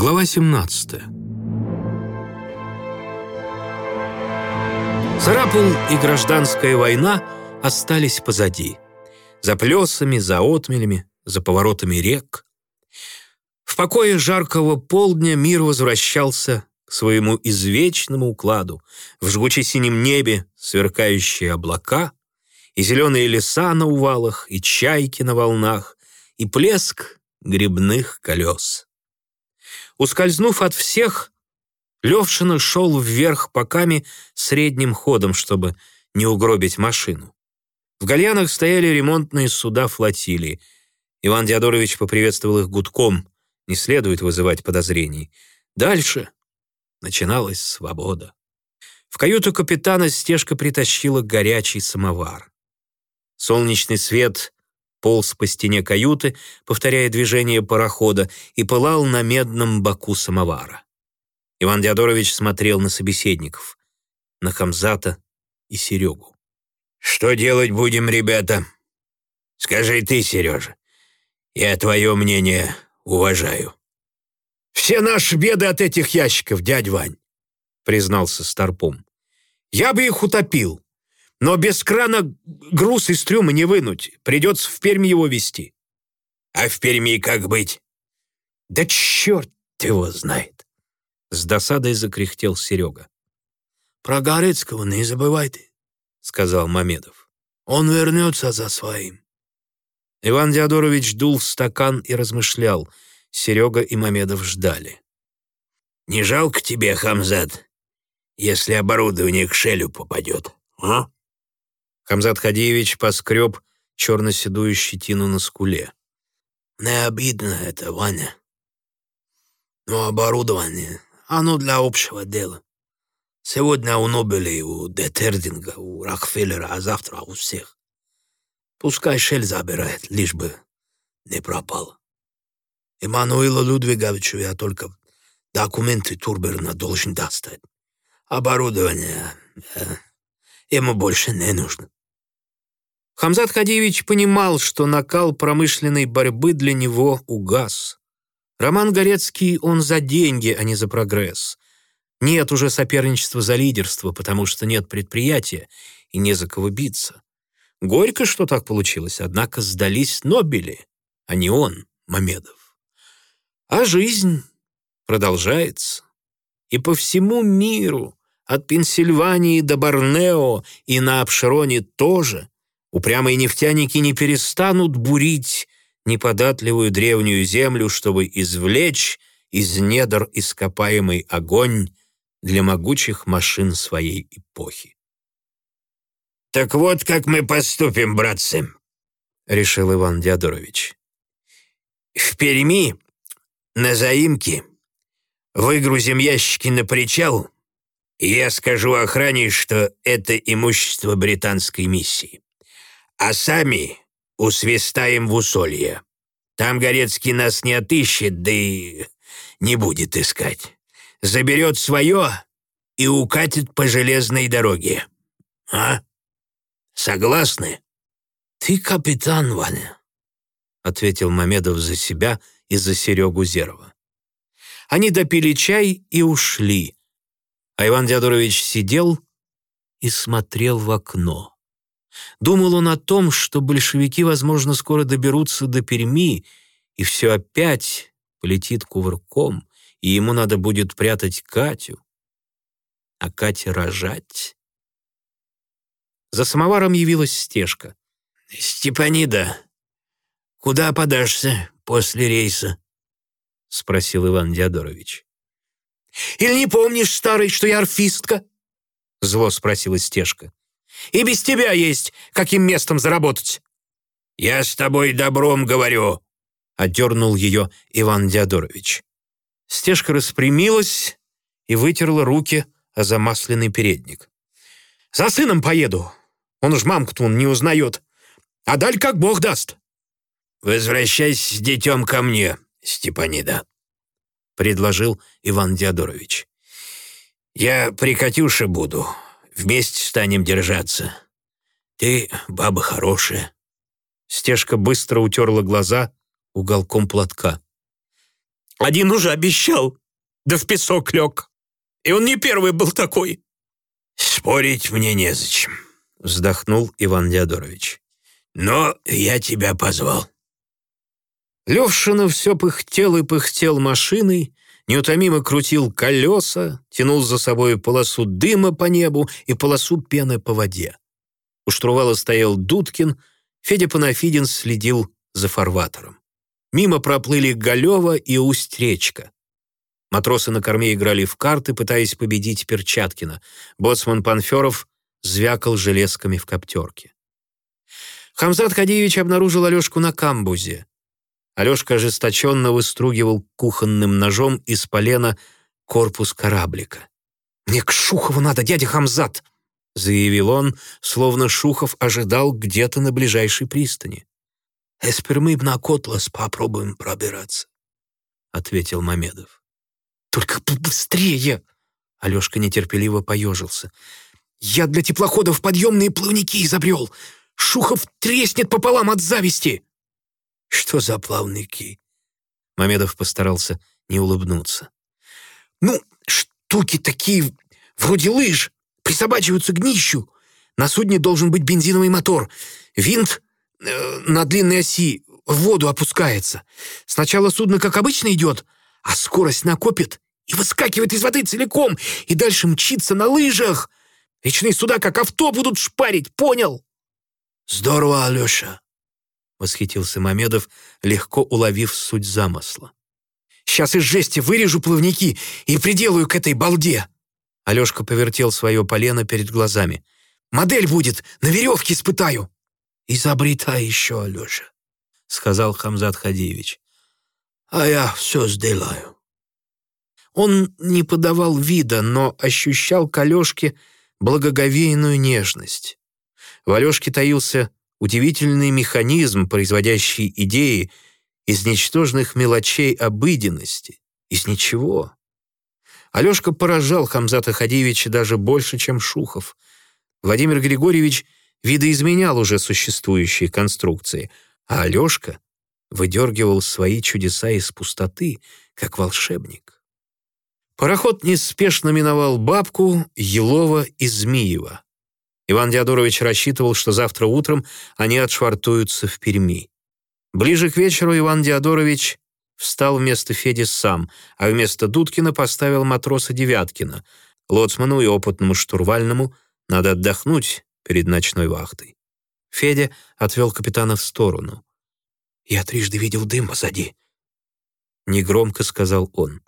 Глава 17 Сарапул и гражданская война остались позади. За плесами, за отмелями, за поворотами рек. В покое жаркого полдня мир возвращался к своему извечному укладу. В жгуче-синем небе сверкающие облака, и зеленые леса на увалах, и чайки на волнах, и плеск грибных колес. Ускользнув от всех, Левшина шел вверх поками средним ходом, чтобы не угробить машину. В гальянах стояли ремонтные суда флотилии. Иван Диадорович поприветствовал их гудком. Не следует вызывать подозрений. Дальше начиналась свобода. В каюту капитана стежка притащила горячий самовар. Солнечный свет полз по стене каюты, повторяя движение парохода, и пылал на медном боку самовара. Иван Диадорович смотрел на собеседников, на Хамзата и Серегу. «Что делать будем, ребята? Скажи ты, Сережа. Я твое мнение уважаю». «Все наши беды от этих ящиков, дядь Вань», — признался Старпом. «Я бы их утопил, но без крана груз из трюма не вынуть. Придется в Перми его везти». «А в Перми как быть?» «Да черт его знает!» С досадой закряхтел Серега. «Про Горецкого не забывайте», — сказал Мамедов. «Он вернется за своим». Иван Диадорович дул в стакан и размышлял. Серега и Мамедов ждали. «Не жалко тебе, Хамзат, если оборудование к Шелю попадет, а?» Хамзат Хадиевич поскреб черно-седую щетину на скуле. «Не обидно это, Ваня. Но оборудование, оно для общего дела. Сегодня у Нобеля, у Детердинга, у Рокфеллера, а завтра у всех. Пускай Шель забирает, лишь бы не пропало. Эммануилу Людвиговичу я только документы Турберна должен достать. Оборудование э, ему больше не нужно. Хамзат Хадиевич понимал, что накал промышленной борьбы для него угас. Роман Горецкий он за деньги, а не за прогресс. Нет уже соперничества за лидерство, потому что нет предприятия и не за кого биться. Горько, что так получилось, однако сдались Нобели, а не он, Мамедов. А жизнь продолжается. И по всему миру, от Пенсильвании до Борнео и на Апшероне тоже – Упрямые нефтяники не перестанут бурить неподатливую древнюю землю, чтобы извлечь из недр ископаемый огонь для могучих машин своей эпохи. «Так вот, как мы поступим, братцы», — решил Иван Диадорович. «В Перми, на заимке, выгрузим ящики на причал, и я скажу охране, что это имущество британской миссии а сами усвистаем в усолье. Там Горецкий нас не отыщет, да и не будет искать. Заберет свое и укатит по железной дороге. А? Согласны? Ты капитан, Ваня, — ответил Мамедов за себя и за Серегу Зерова. Они допили чай и ушли, а Иван Дядурович сидел и смотрел в окно. Думал он о том, что большевики, возможно, скоро доберутся до Перми, и все опять полетит кувырком, и ему надо будет прятать Катю, а Кате рожать. За самоваром явилась стежка. «Степанида, куда подашься после рейса?» — спросил Иван Диадорович. «Или не помнишь, старый, что я орфистка?» — зло спросила стежка. И без тебя есть каким местом заработать». «Я с тобой добром говорю», — отдернул ее Иван Диадорович. Стежка распрямилась и вытерла руки о замасленный передник. «За сыном поеду. Он уж мамку-то не узнает. А даль как бог даст». «Возвращайся с детем ко мне, Степанида», — предложил Иван Диадорович. «Я при Катюше буду. Вместе станем держаться. Ты баба хорошая». Стежка быстро утерла глаза уголком платка. Один уже обещал, да в песок лег. И он не первый был такой». «Спорить мне незачем», — вздохнул Иван Диадорович. «Но я тебя позвал». Левшина все пыхтел и пыхтел машиной, неутомимо крутил колеса, тянул за собой полосу дыма по небу и полосу пены по воде. У штурвала стоял Дудкин, Федя Панафидин следил за фарватером. Мимо проплыли Галева и Усть-речка. Матросы на корме играли в карты, пытаясь победить Перчаткина. Боцман Панферов звякал железками в коптерке. Хамзат Хадиевич обнаружил Алешку на камбузе. Алешка ожесточенно выстругивал кухонным ножом из полена корпус кораблика. «Мне к Шухову надо, дядя Хамзат!» — заявил он, словно Шухов ожидал где-то на ближайшей пристани. «Эспер мы на Котлас попробуем пробираться», — ответил Мамедов. «Только быстрее!» — Алешка нетерпеливо поежился. «Я для теплоходов подъемные плавники изобрел. Шухов треснет пополам от зависти!» «Что за плавники?» Мамедов постарался не улыбнуться. «Ну, штуки такие, вроде лыж, присобачиваются к днищу. На судне должен быть бензиновый мотор. Винт э, на длинной оси в воду опускается. Сначала судно, как обычно, идет, а скорость накопит и выскакивает из воды целиком, и дальше мчится на лыжах. Речные суда, как авто, будут шпарить, понял?» «Здорово, Алеша», — восхитился Мамедов, легко уловив суть замысла. «Сейчас из жести вырежу плавники и приделаю к этой балде!» Алешка повертел свое полено перед глазами. «Модель будет, на веревке испытаю!» «Изобретай еще, Алеша», — сказал Хамзат Хадиевич. «А я все сделаю». Он не подавал вида, но ощущал к Алешке благоговейную нежность. В Алешке таился удивительный механизм, производящий идеи из ничтожных мелочей обыденности, из ничего. Алешка поражал Хамзата Хадиевича даже больше, чем Шухов. Владимир Григорьевич видоизменял уже существующие конструкции, а Алешка выдергивал свои чудеса из пустоты, как волшебник. Пароход неспешно миновал Бабку, Елова и Змиева. Иван Диадорович рассчитывал, что завтра утром они отшвартуются в Перми. Ближе к вечеру Иван Диадорович встал вместо Феди сам, а вместо Дудкина поставил матроса Девяткина. Лоцману и опытному штурвальному надо отдохнуть перед ночной вахтой. Федя отвел капитана в сторону. «Я трижды видел дым позади», — негромко сказал он.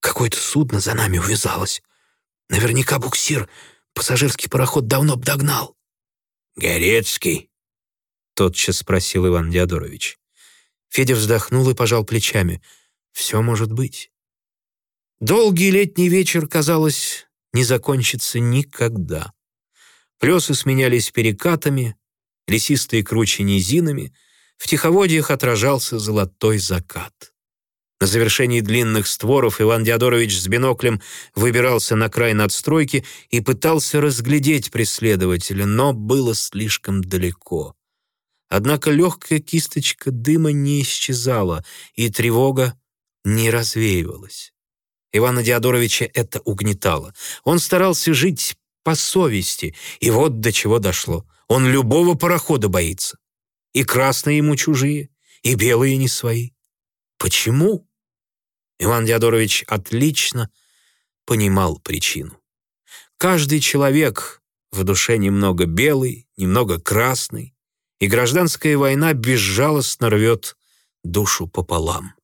«Какое-то судно за нами увязалось. Наверняка буксир Пассажирский пароход давно б догнал». «Горецкий?» — тотчас спросил Иван Диадорович. Федя вздохнул и пожал плечами. «Все может быть». Долгий летний вечер, казалось, не закончится никогда. Плесы сменялись перекатами, лесистые кручи низинами, в тиховодьях отражался золотой закат. На завершении длинных створов Иван Диадорович с биноклем выбирался на край надстройки и пытался разглядеть преследователя, но было слишком далеко. Однако легкая кисточка дыма не исчезала, и тревога не развеивалась. Ивана Диадоровича это угнетало. Он старался жить по совести, и вот до чего дошло. Он любого парохода боится. И красные ему чужие, и белые не свои. Почему? Иван Диадорович отлично понимал причину. Каждый человек в душе немного белый, немного красный, и гражданская война безжалостно рвет душу пополам.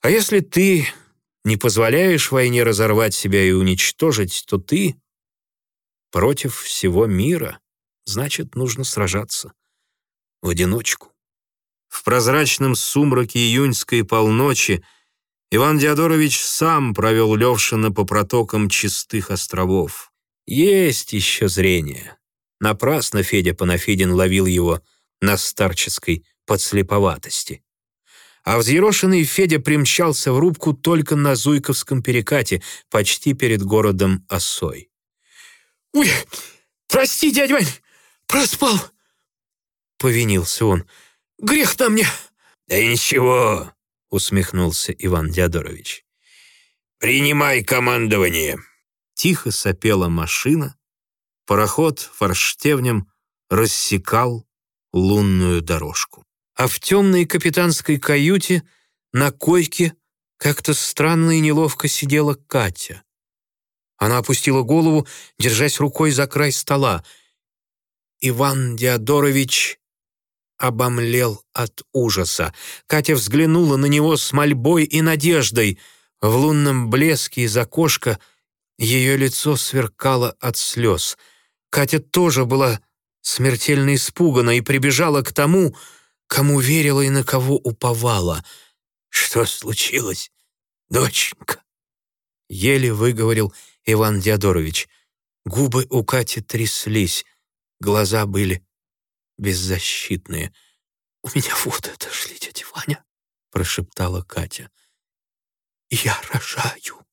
А если ты не позволяешь войне разорвать себя и уничтожить, то ты против всего мира, значит, нужно сражаться в одиночку. В прозрачном сумраке июньской полночи Иван Диадорович сам провел Левшина по протокам чистых островов. Есть еще зрение. Напрасно Федя Панафидин ловил его на старческой подслеповатости. А взъерошенный Федя примчался в рубку только на Зуйковском перекате, почти перед городом Осой. «Ой, прости, дядя Вань, проспал!» — повинился он. «Грех на мне!» «Да ничего, усмехнулся Иван Диадорович. «Принимай командование!» Тихо сопела машина, пароход форштевнем рассекал лунную дорожку. А в темной капитанской каюте на койке как-то странно и неловко сидела Катя. Она опустила голову, держась рукой за край стола. Иван Диадорович обомлел от ужаса. Катя взглянула на него с мольбой и надеждой. В лунном блеске из окошка ее лицо сверкало от слез. Катя тоже была смертельно испугана и прибежала к тому, кому верила и на кого уповала. «Что случилось, доченька?» Еле выговорил Иван Диадорович. Губы у Кати тряслись, глаза были беззащитные. «У меня вот это шли, дядя Ваня», — прошептала Катя. «Я рожаю».